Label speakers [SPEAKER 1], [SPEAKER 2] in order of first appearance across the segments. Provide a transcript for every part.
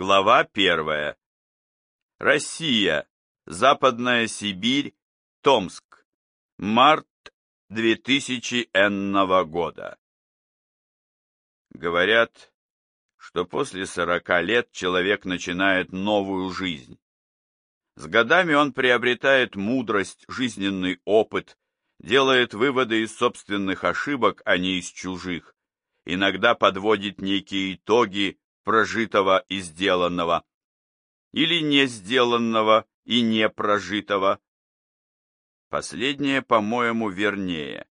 [SPEAKER 1] Глава первая. Россия. Западная Сибирь. Томск. Март 2000 энного года. Говорят, что после сорока лет человек начинает новую жизнь. С годами он приобретает мудрость, жизненный опыт, делает выводы из собственных ошибок, а не из чужих, иногда подводит некие итоги прожитого и сделанного, или не сделанного и не прожитого. Последнее, по-моему, вернее.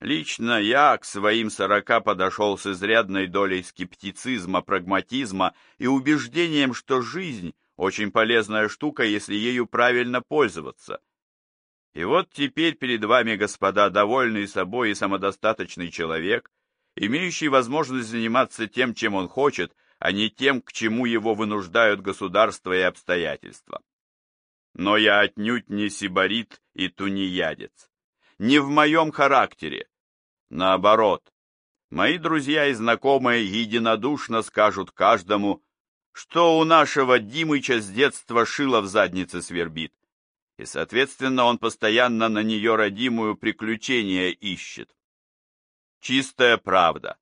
[SPEAKER 1] Лично я к своим сорока подошел с изрядной долей скептицизма, прагматизма и убеждением, что жизнь – очень полезная штука, если ею правильно пользоваться. И вот теперь перед вами, господа, довольный собой и самодостаточный человек, имеющий возможность заниматься тем, чем он хочет, а не тем, к чему его вынуждают государство и обстоятельства. Но я отнюдь не сибарит и тунеядец. Не в моем характере. Наоборот, мои друзья и знакомые единодушно скажут каждому, что у нашего Димыча с детства шило в заднице свербит, и, соответственно, он постоянно на нее родимую приключения ищет. Чистая правда.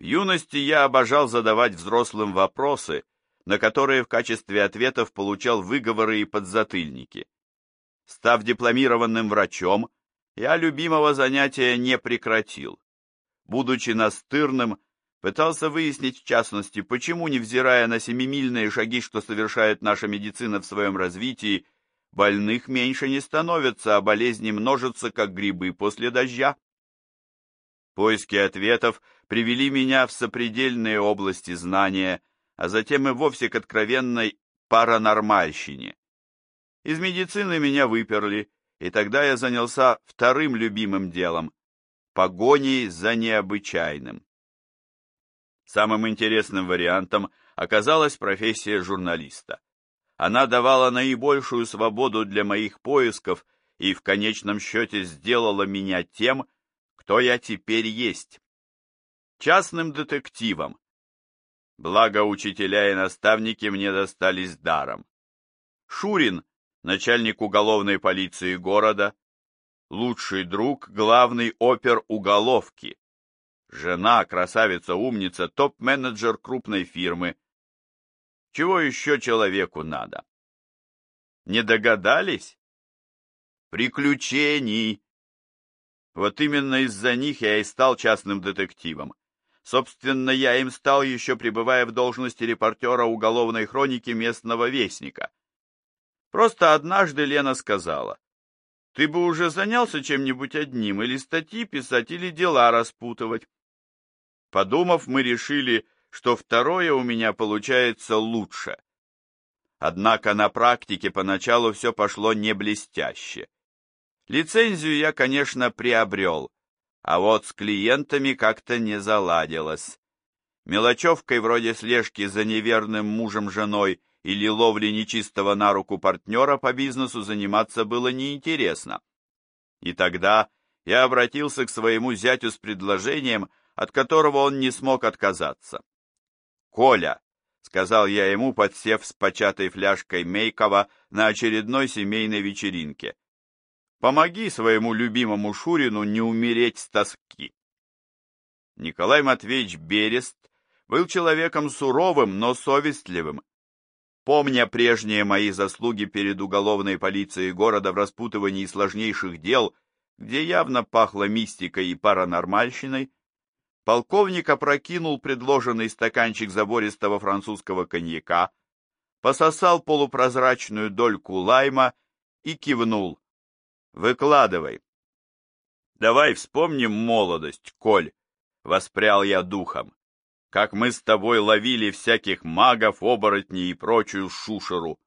[SPEAKER 1] В юности я обожал задавать взрослым вопросы, на которые в качестве ответов получал выговоры и подзатыльники. Став дипломированным врачом, я любимого занятия не прекратил. Будучи настырным, пытался выяснить в частности, почему, невзирая на семимильные шаги, что совершает наша медицина в своем развитии, больных меньше не становятся, а болезни множатся, как грибы после дождя. Поиски ответов привели меня в сопредельные области знания, а затем и вовсе к откровенной паранормальщине. Из медицины меня выперли, и тогда я занялся вторым любимым делом — погоней за необычайным. Самым интересным вариантом оказалась профессия журналиста. Она давала наибольшую свободу для моих поисков и в конечном счете сделала меня тем, кто я теперь есть. Частным детективом. Благо учителя и наставники мне достались даром. Шурин, начальник уголовной полиции города, лучший друг, главный опер уголовки. Жена, красавица-умница, топ-менеджер крупной фирмы. Чего еще человеку надо? Не догадались? Приключений, вот именно из-за них я и стал частным детективом. Собственно, я им стал еще пребывая в должности репортера уголовной хроники местного вестника. Просто однажды Лена сказала, «Ты бы уже занялся чем-нибудь одним, или статьи писать, или дела распутывать». Подумав, мы решили, что второе у меня получается лучше. Однако на практике поначалу все пошло не блестяще. Лицензию я, конечно, приобрел, а вот с клиентами как-то не заладилось. Мелочевкой вроде слежки за неверным мужем-женой или ловли нечистого на руку партнера по бизнесу заниматься было неинтересно. И тогда я обратился к своему зятю с предложением, от которого он не смог отказаться. «Коля», — сказал я ему, подсев с початой фляжкой Мейкова на очередной семейной вечеринке, Помоги своему любимому Шурину не умереть с тоски. Николай Матвеевич Берест был человеком суровым, но совестливым. Помня прежние мои заслуги перед уголовной полицией города в распутывании сложнейших дел, где явно пахло мистикой и паранормальщиной, полковник опрокинул предложенный стаканчик забористого французского коньяка, пососал полупрозрачную дольку лайма и кивнул. Выкладывай. Давай вспомним молодость, Коль, воспрял я духом. Как мы с тобой ловили всяких магов, оборотней и прочую шушеру.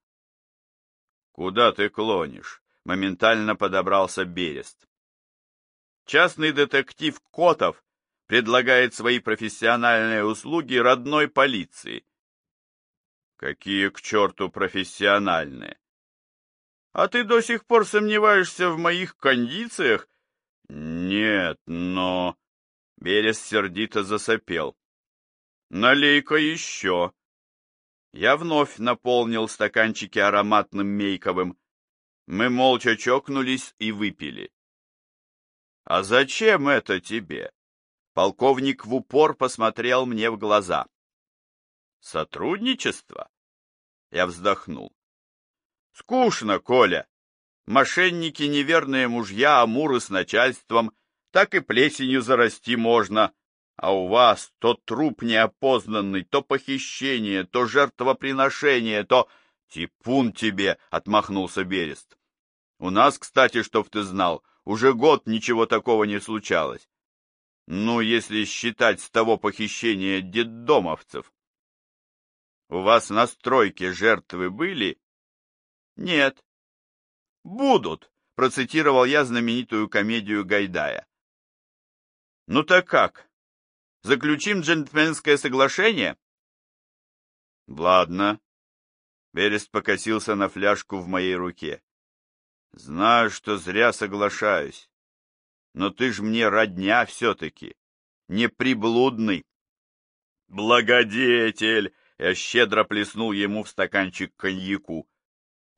[SPEAKER 1] Куда ты клонишь? Моментально подобрался Берест. Частный детектив Котов предлагает свои профессиональные услуги родной полиции. Какие к черту профессиональные? А ты до сих пор сомневаешься в моих кондициях? Нет, но... Берес сердито засопел. Налей-ка еще. Я вновь наполнил стаканчики ароматным мейковым. Мы молча чокнулись и выпили. «А зачем это тебе?» Полковник в упор посмотрел мне в глаза. «Сотрудничество?» Я вздохнул. «Скучно, Коля. Мошенники, неверные мужья, амуры с начальством, так и плесенью зарасти можно. А у вас то труп неопознанный, то похищение, то жертвоприношение, то... Типун тебе, — отмахнулся Берест. У нас, кстати, чтоб ты знал, уже год ничего такого не случалось. Ну, если считать с того похищения детдомовцев. У вас на стройке жертвы были? Нет. Будут, процитировал я знаменитую комедию Гайдая. Ну так как? Заключим джентльменское соглашение? Ладно. Берест покосился на фляжку в моей руке. Знаю, что зря соглашаюсь. Но ты ж мне родня все-таки, не приблудный. Благодетель! Я щедро плеснул ему в стаканчик коньяку.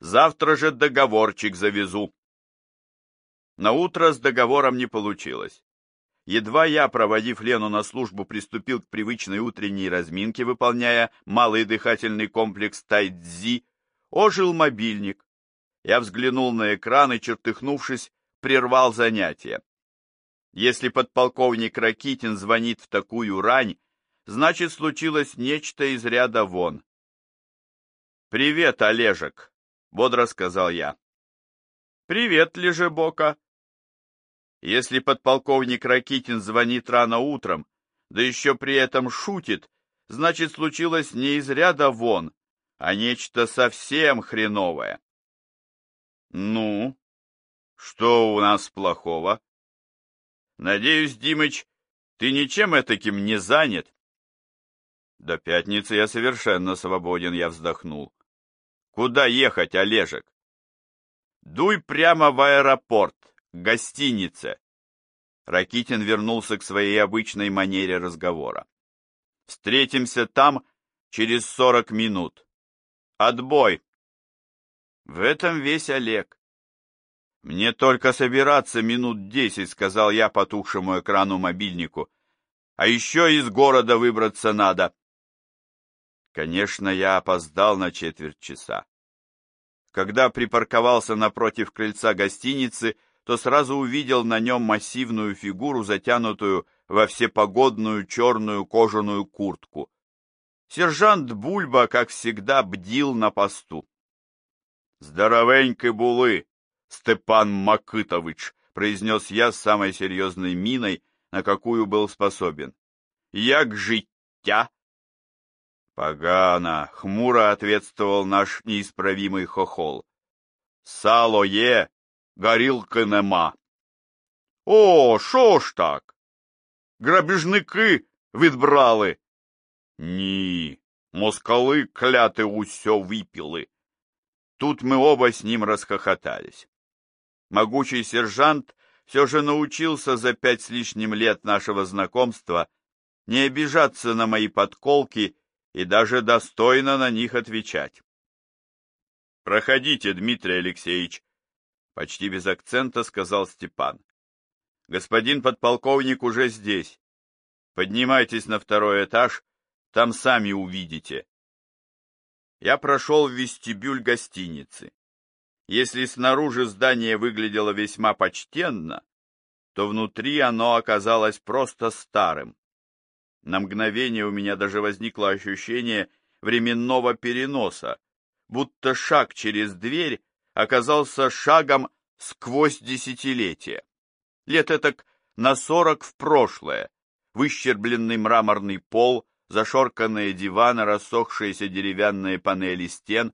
[SPEAKER 1] Завтра же договорчик завезу. На утро с договором не получилось. Едва я, проводив Лену на службу, приступил к привычной утренней разминке, выполняя малый дыхательный комплекс тайцзи, ожил мобильник. Я взглянул на экран и, чертыхнувшись, прервал занятие. Если подполковник Ракитин звонит в такую рань, значит, случилось нечто из ряда вон. «Привет, Олежек», — бодро сказал я. «Привет, Лежебока», если подполковник Ракитин звонит рано утром, да еще при этом шутит, значит, случилось не из ряда вон, а нечто совсем хреновое. Ну, что у нас плохого? Надеюсь, Димыч, ты ничем этаким не занят? До пятницы я совершенно свободен, я вздохнул. Куда ехать, Олежек? Дуй прямо в аэропорт гостинице. Ракитин вернулся к своей обычной манере разговора. Встретимся там через сорок минут. Отбой. В этом весь Олег. Мне только собираться минут десять, сказал я потухшему экрану мобильнику. А еще из города выбраться надо. Конечно, я опоздал на четверть часа. Когда припарковался напротив крыльца гостиницы, то сразу увидел на нем массивную фигуру, затянутую во всепогодную черную кожаную куртку. Сержант Бульба, как всегда, бдил на посту. «Здоровенький булы, Степан Макытович!» — произнес я с самой серьезной миной, на какую был способен. «Як життя?» «Погано!» — хмуро ответствовал наш неисправимый хохол. «Сало е, горілки нема. О, що ж так? Грабіжники відбрали? Ні, москали кляти усьо випили. Тут мы оба с ним расхохотались. Могучий сержант все же научился за пять с лишним лет нашего знакомства не обижаться на мои подколки и даже достойно на них отвечать. «Проходите, Дмитрий Алексеевич», Почти без акцента сказал Степан. Господин подполковник уже здесь. Поднимайтесь на второй этаж, там сами увидите. Я прошел в вестибюль гостиницы. Если снаружи здание выглядело весьма почтенно, то внутри оно оказалось просто старым. На мгновение у меня даже возникло ощущение временного переноса, будто шаг через дверь оказался шагом сквозь десятилетия. Лет этак на сорок в прошлое. Выщербленный мраморный пол, зашорканные диваны, рассохшиеся деревянные панели стен.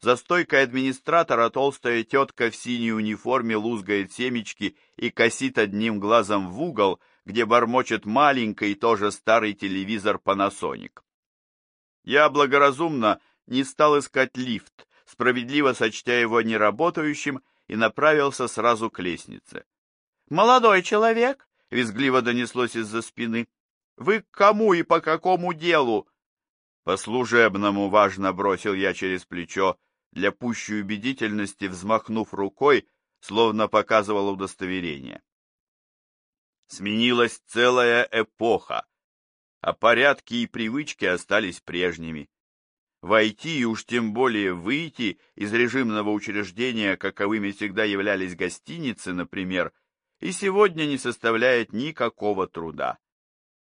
[SPEAKER 1] За стойкой администратора толстая тетка в синей униформе лузгает семечки и косит одним глазом в угол, где бормочет маленький тоже старый телевизор Panasonic. Я благоразумно не стал искать лифт, справедливо сочтя его неработающим, и направился сразу к лестнице. «Молодой человек!» — визгливо донеслось из-за спины. «Вы к кому и по какому делу?» По-служебному важно бросил я через плечо, для пущей убедительности взмахнув рукой, словно показывал удостоверение. Сменилась целая эпоха, а порядки и привычки остались прежними. Войти и уж тем более выйти из режимного учреждения, каковыми всегда являлись гостиницы, например, и сегодня не составляет никакого труда.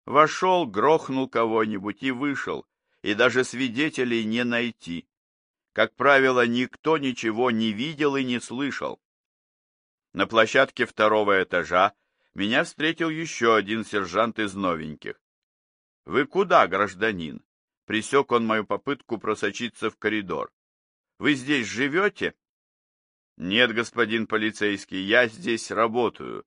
[SPEAKER 1] Вошел, грохнул кого-нибудь и вышел, и даже свидетелей не найти. Как правило, никто ничего не видел и не слышал. На площадке второго этажа меня встретил еще один сержант из новеньких. — Вы куда, гражданин? — пресек он мою попытку просочиться в коридор. — Вы здесь живете? — Нет, господин полицейский, я здесь работаю.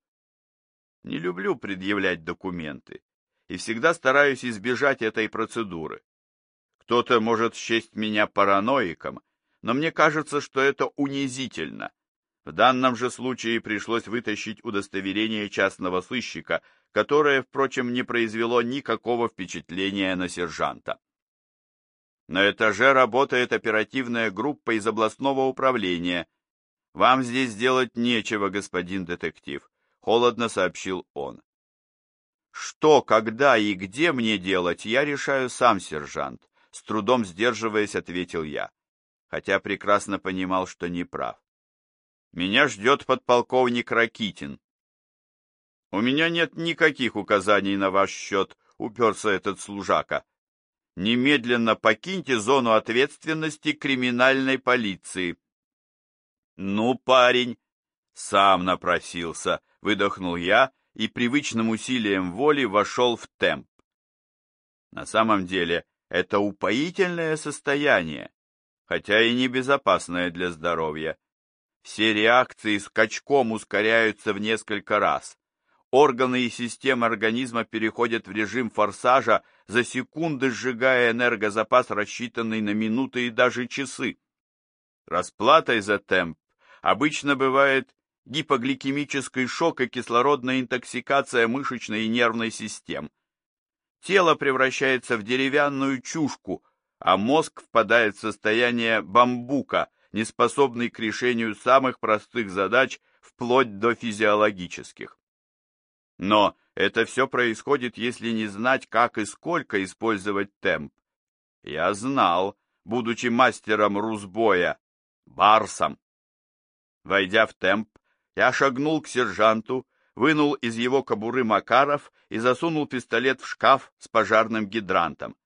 [SPEAKER 1] Не люблю предъявлять документы и всегда стараюсь избежать этой процедуры. Кто-то может счесть меня параноиком, но мне кажется, что это унизительно. В данном же случае пришлось вытащить удостоверение частного сыщика, которое, впрочем, не произвело никакого впечатления на сержанта. На этаже работает оперативная группа из областного управления. Вам здесь делать нечего, господин детектив, холодно сообщил он. Что, когда и где мне делать, я решаю сам, сержант, с трудом сдерживаясь, ответил я, хотя прекрасно понимал, что не прав. Меня ждет подполковник Ракитин. У меня нет никаких указаний на ваш счет, уперся этот служака. Немедленно покиньте зону ответственности криминальной полиции. Ну, парень, сам напросился, выдохнул я и привычным усилием воли вошел в темп. На самом деле, это упоительное состояние, хотя и небезопасное для здоровья. Все реакции скачком ускоряются в несколько раз. Органы и системы организма переходят в режим форсажа, за секунды сжигая энергозапас, рассчитанный на минуты и даже часы. Расплатой за темп обычно бывает гипогликемический шок и кислородная интоксикация мышечной и нервной систем. Тело превращается в деревянную чушку, а мозг впадает в состояние бамбука, неспособный к решению самых простых задач вплоть до физиологических. Но это все происходит, если не знать, как и сколько использовать темп. Я знал, будучи мастером русбоя, барсом. Войдя в темп, я шагнул к сержанту, вынул из его кобуры Макаров и засунул пистолет в шкаф с пожарным гидрантом.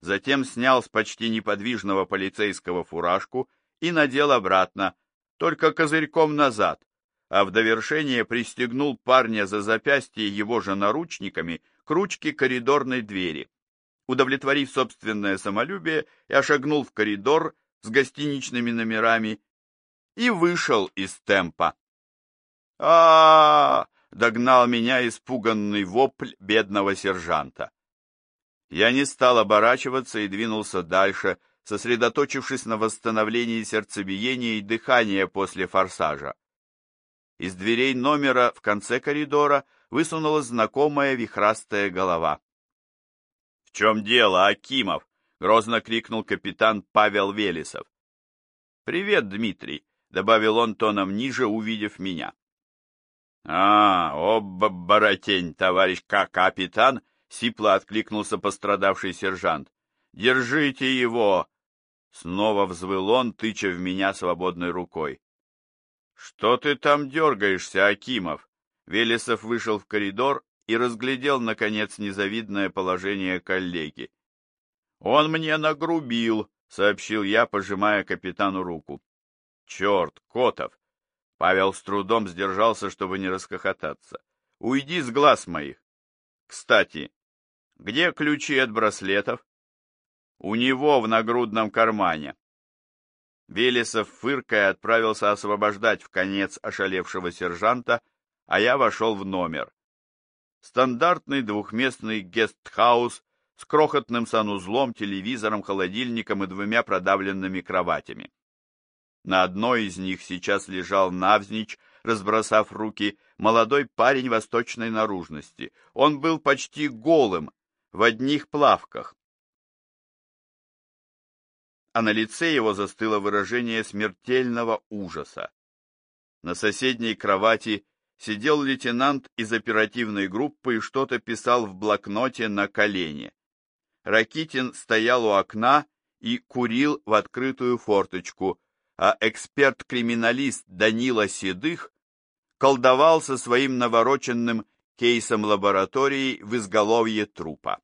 [SPEAKER 1] Затем снял с почти неподвижного полицейского фуражку и надел обратно, только козырьком назад, а в довершение пристегнул парня за запястье его же наручниками к ручке коридорной двери. Удовлетворив собственное самолюбие, я шагнул в коридор с гостиничными номерами и вышел из темпа. а, -а, -а догнал меня испуганный вопль бедного сержанта. Я не стал оборачиваться и двинулся дальше, сосредоточившись на восстановлении сердцебиения и дыхания после форсажа. Из дверей номера в конце коридора высунулась знакомая вихрастая голова. — В чем дело, Акимов? — грозно крикнул капитан Павел Велесов. — Привет, Дмитрий, — добавил он тоном ниже, увидев меня. — А, оба оборотень, товарищ капитан! — сипло откликнулся пострадавший сержант. — Держите его! Снова взвыл он, тыча в меня свободной рукой. «Что ты там дергаешься, Акимов?» Велесов вышел в коридор и разглядел, наконец, незавидное положение коллеги. «Он мне нагрубил», — сообщил я, пожимая капитану руку. «Черт, Котов!» Павел с трудом сдержался, чтобы не расхохотаться. «Уйди с глаз моих!» «Кстати, где ключи от браслетов?» У него в нагрудном кармане. Велесов, фыркая, отправился освобождать в конец ошалевшего сержанта, а я вошел в номер. Стандартный двухместный гестхаус с крохотным санузлом, телевизором, холодильником и двумя продавленными кроватями. На одной из них сейчас лежал навзничь, разбросав руки, молодой парень восточной наружности. Он был почти голым, в одних плавках. А на лице его застыло выражение смертельного ужаса. На соседней кровати сидел лейтенант из оперативной группы и что-то писал в блокноте на колене. Ракитин стоял у окна и курил в открытую форточку, а эксперт-криминалист Данила Седых колдовал со своим навороченным кейсом лаборатории в изголовье трупа.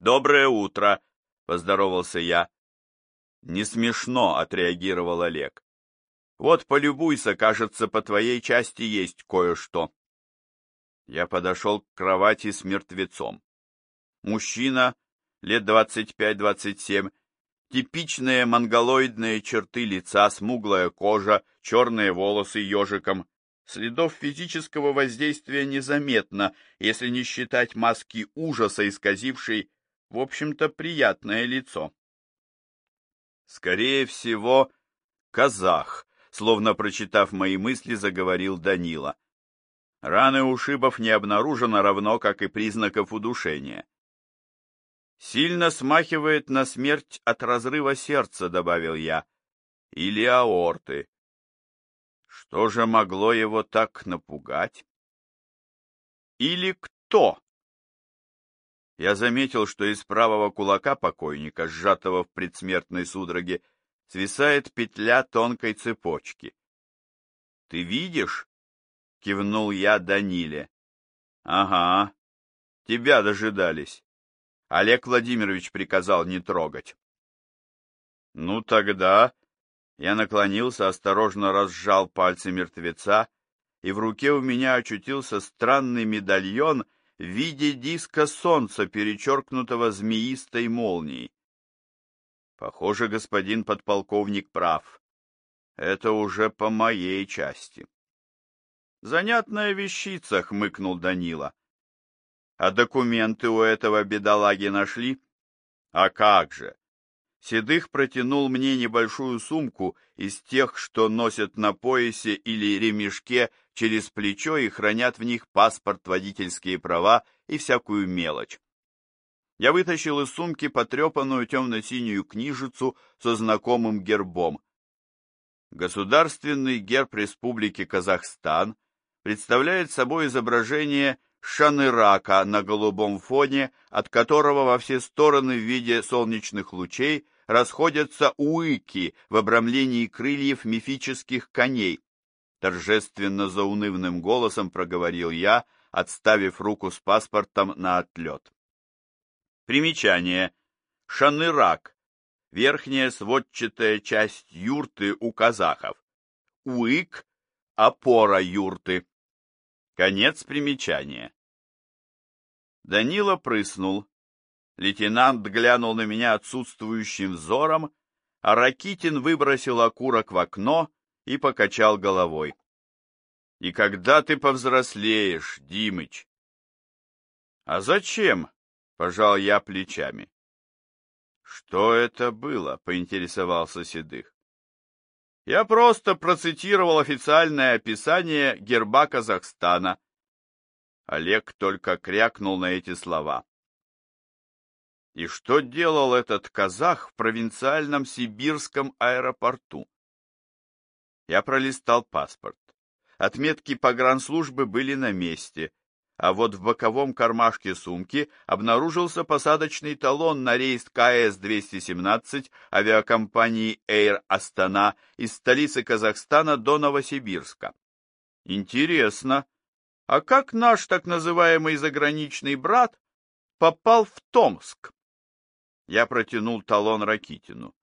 [SPEAKER 1] «Доброе утро!» — поздоровался я. «Не смешно», — отреагировал Олег. «Вот полюбуйся, кажется, по твоей части есть кое-что». Я подошел к кровати с мертвецом. Мужчина, лет двадцать пять-двадцать семь, типичные монголоидные черты лица, смуглая кожа, черные волосы ежиком, Следов физического воздействия незаметно, если не считать маски ужаса, исказившей, в общем-то, приятное лицо. Скорее всего, казах, словно прочитав мои мысли, заговорил Данила. Раны ушибов не обнаружено, равно как и признаков удушения. Сильно смахивает на смерть от разрыва сердца, добавил я, или аорты. Что же могло его так напугать? Или кто? Я заметил, что из правого кулака покойника, сжатого в предсмертной судороге, свисает петля тонкой цепочки. — Ты видишь? — кивнул я Даниле. — Ага, тебя дожидались. Олег Владимирович приказал не трогать. — Ну тогда я наклонился, осторожно разжал пальцы мертвеца, и в руке у меня очутился странный медальон в виде диска солнца, перечеркнутого змеистой молнией. Похоже, господин подполковник прав. Это уже по моей части. Занятная вещица, хмыкнул Данила. А документы у этого бедолаги нашли? А как же? Седых протянул мне небольшую сумку из тех, что носят на поясе или ремешке через плечо и хранят в них паспорт, водительские права и всякую мелочь. Я вытащил из сумки потрепанную темно-синюю книжицу со знакомым гербом. Государственный герб Республики Казахстан представляет собой изображение шанырака на голубом фоне, от которого во все стороны в виде солнечных лучей расходятся уыки в обрамлении крыльев мифических коней. Торжественно заунывным голосом проговорил я, отставив руку с паспортом на отлет. Примечание. Шанырак. Верхняя сводчатая часть юрты у казахов. Уик – опора юрты. Конец примечания. Данила прыснул. Лейтенант глянул на меня отсутствующим взором, а Ракитин выбросил окурок в окно и покачал головой. — И когда ты повзрослеешь, Димыч? — А зачем? — пожал я плечами. — Что это было? — поинтересовался Седых. Я просто процитировал официальное описание герба Казахстана. Олег только крякнул на эти слова. И что делал этот казах в провинциальном сибирском аэропорту? Я пролистал паспорт. Отметки погранслужбы были на месте, а вот в боковом кармашке сумки обнаружился посадочный талон на рейс КС-217 авиакомпании Air Астана из столицы Казахстана до Новосибирска. Интересно, а как наш так называемый заграничный брат попал в Томск? Я протянул талон Ракитину.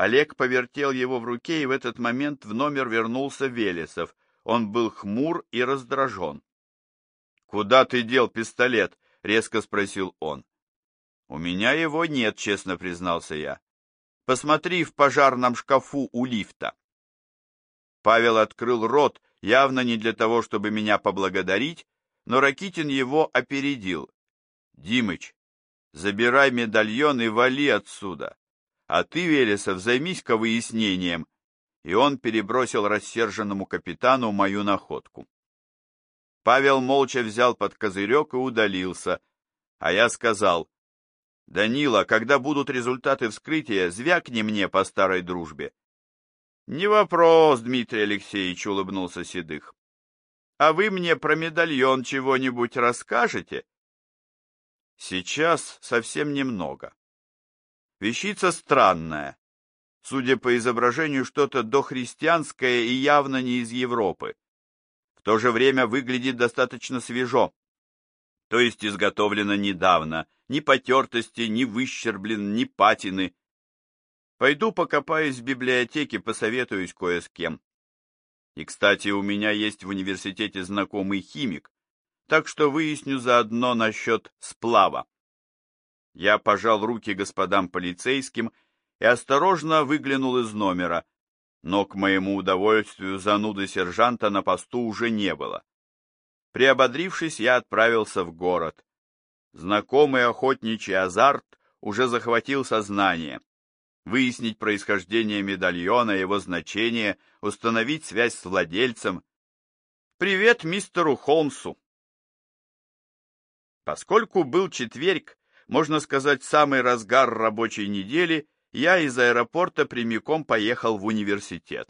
[SPEAKER 1] Олег повертел его в руке, и в этот момент в номер вернулся Велесов. Он был хмур и раздражен. «Куда ты дел пистолет?» — резко спросил он. «У меня его нет», — честно признался я. «Посмотри в пожарном шкафу у лифта». Павел открыл рот, явно не для того, чтобы меня поблагодарить, но Ракитин его опередил. «Димыч, забирай медальон и вали отсюда. А ты, Велесов, займись-ка выяснением». И он перебросил рассерженному капитану мою находку. Павел молча взял под козырек и удалился, а я сказал, Данила, когда будут результаты вскрытия, звякни мне по старой дружбе. Не вопрос, Дмитрий Алексеевич, улыбнулся Седых. А вы мне про медальон чего-нибудь расскажете? Сейчас совсем немного. Вещица странная. Судя по изображению, что-то дохристианское и явно не из Европы. В то же время выглядит достаточно свежо. То есть изготовлено недавно, ни потертости, ни выщерблен, ни патины. Пойду покопаюсь в библиотеке, посоветуюсь кое с кем. И, кстати, у меня есть в университете знакомый химик, так что выясню заодно насчет сплава. Я пожал руки господам полицейским и осторожно выглянул из номера, но, к моему удовольствию, зануды сержанта на посту уже не было. Приободрившись, я отправился в город. Знакомый охотничий азарт уже захватил сознание. Выяснить происхождение медальона, его значение, установить связь с владельцем. Привет мистеру Холмсу. Поскольку был четверг, можно сказать, самый разгар рабочей недели, я из аэропорта прямиком поехал в университет.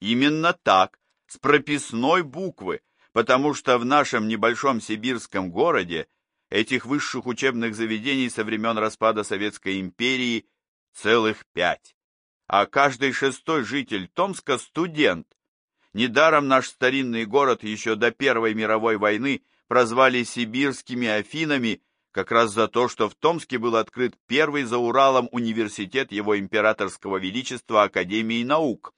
[SPEAKER 1] Именно так, с прописной буквы, потому что в нашем небольшом сибирском городе этих высших учебных заведений со времен распада Советской империи целых пять, а каждый шестой житель Томска студент. Недаром наш старинный город еще до Первой мировой войны прозвали сибирскими Афинами как раз за то, что в Томске был открыт первый за Уралом университет его императорского величества Академии наук.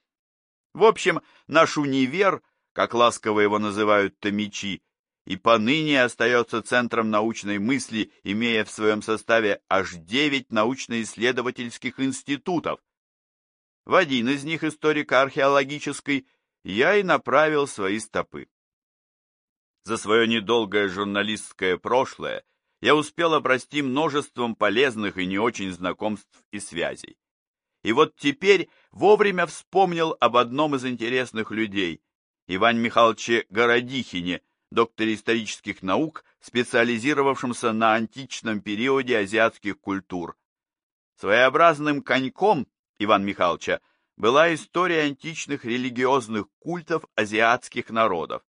[SPEAKER 1] В общем, наш универ, как ласково его называют томичи, и поныне остается центром научной мысли, имея в своем составе аж девять научно-исследовательских институтов. В один из них, историко-археологический, я и направил свои стопы. За свое недолгое журналистское прошлое я успел обрасти множеством полезных и не очень знакомств и связей. И вот теперь вовремя вспомнил об одном из интересных людей, Иване Михайловиче Городихине, докторе исторических наук, специализировавшемся на античном периоде азиатских культур. Своеобразным коньком Ивана Михайловича была история античных религиозных культов азиатских народов.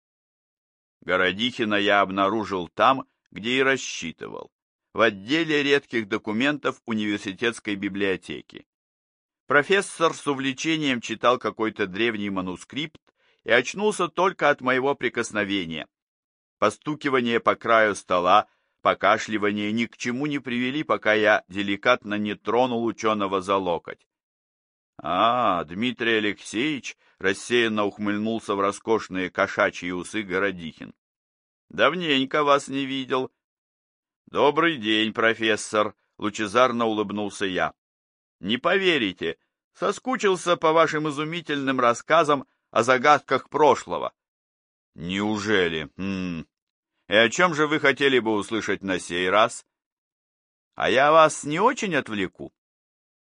[SPEAKER 1] Городихина я обнаружил там, где и рассчитывал, в отделе редких документов университетской библиотеки. Профессор с увлечением читал какой-то древний манускрипт и очнулся только от моего прикосновения. Постукивание по краю стола, покашливание ни к чему не привели, пока я деликатно не тронул ученого за локоть. «А, Дмитрий Алексеевич!» — рассеянно ухмыльнулся в роскошные кошачьи усы Городихин. Давненько вас не видел. Добрый день, профессор, лучезарно улыбнулся я. Не поверите, соскучился по вашим изумительным рассказам о загадках прошлого. Неужели? Хм. И о чем же вы хотели бы услышать на сей раз? А я вас не очень отвлеку.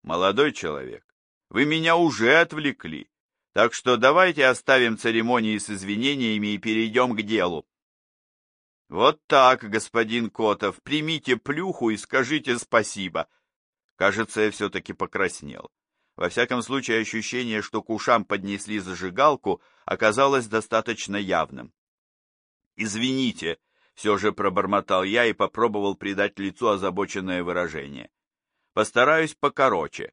[SPEAKER 1] Молодой человек, вы меня уже отвлекли, так что давайте оставим церемонии с извинениями и перейдем к делу. Вот так, господин Котов, примите плюху и скажите спасибо. Кажется, я все-таки покраснел. Во всяком случае, ощущение, что к ушам поднесли зажигалку, оказалось достаточно явным. «Извините», — все же пробормотал я и попробовал придать лицу озабоченное выражение. «Постараюсь покороче.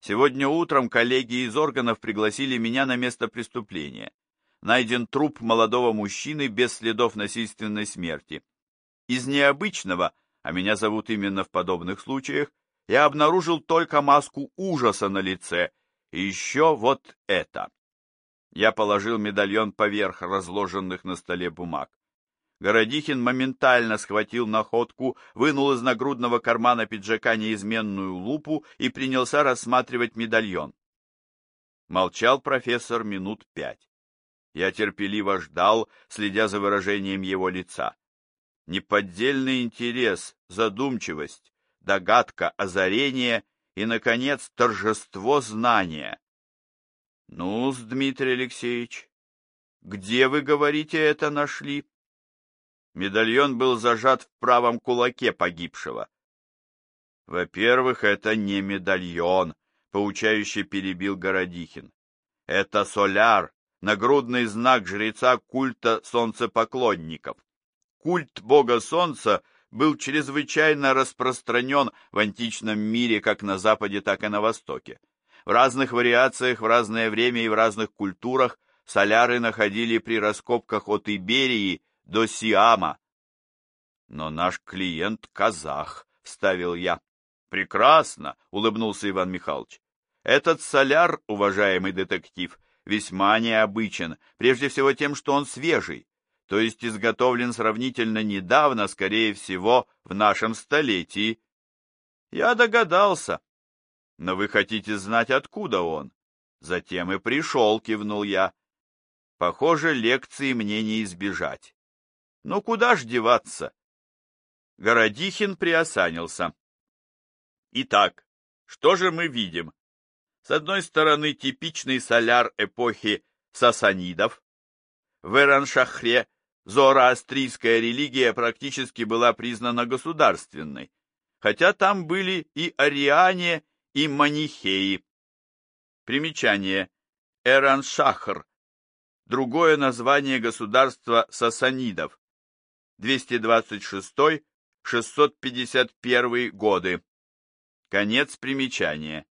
[SPEAKER 1] Сегодня утром коллеги из органов пригласили меня на место преступления найден труп молодого мужчины без следов насильственной смерти. Из необычного, а меня зовут именно в подобных случаях, я обнаружил только маску ужаса на лице, и еще вот это. Я положил медальон поверх разложенных на столе бумаг. Городихин моментально схватил находку, вынул из нагрудного кармана пиджака неизменную лупу и принялся рассматривать медальон. Молчал профессор минут пять. Я терпеливо ждал, следя за выражением его лица. Неподдельный интерес, задумчивость, догадка, озарение и, наконец, торжество знания. ну Дмитрий Алексеевич, где, вы говорите, это нашли? Медальон был зажат в правом кулаке погибшего. Во-первых, это не медальон, поучающе перебил Городихин. Это соляр, нагрудный знак жреца культа солнцепоклонников. Культ бога солнца был чрезвычайно распространен в античном мире как на Западе, так и на Востоке. В разных вариациях, в разное время и в разных культурах соляры находили при раскопках от Иберии до Сиама. Но наш клиент казах, вставил я. Прекрасно, улыбнулся Иван Михайлович. Этот соляр, уважаемый детектив, весьма необычен, прежде всего тем, что он свежий, то есть изготовлен сравнительно недавно, скорее всего, в нашем столетии. Я догадался. Но вы хотите знать, откуда он? Затем и пришел, кивнул я. Похоже, лекции мне не избежать. Ну куда ж деваться? Городихин приосанился. Итак, что же мы видим? С одной стороны, типичный соляр эпохи сасанидов. В Эраншахре зороастрийская религия практически была признана государственной, хотя там были и ариане, и манихеи. Примечание. Эраншахр. Другое название государства сасанидов. 226-651 годы. Конец примечания.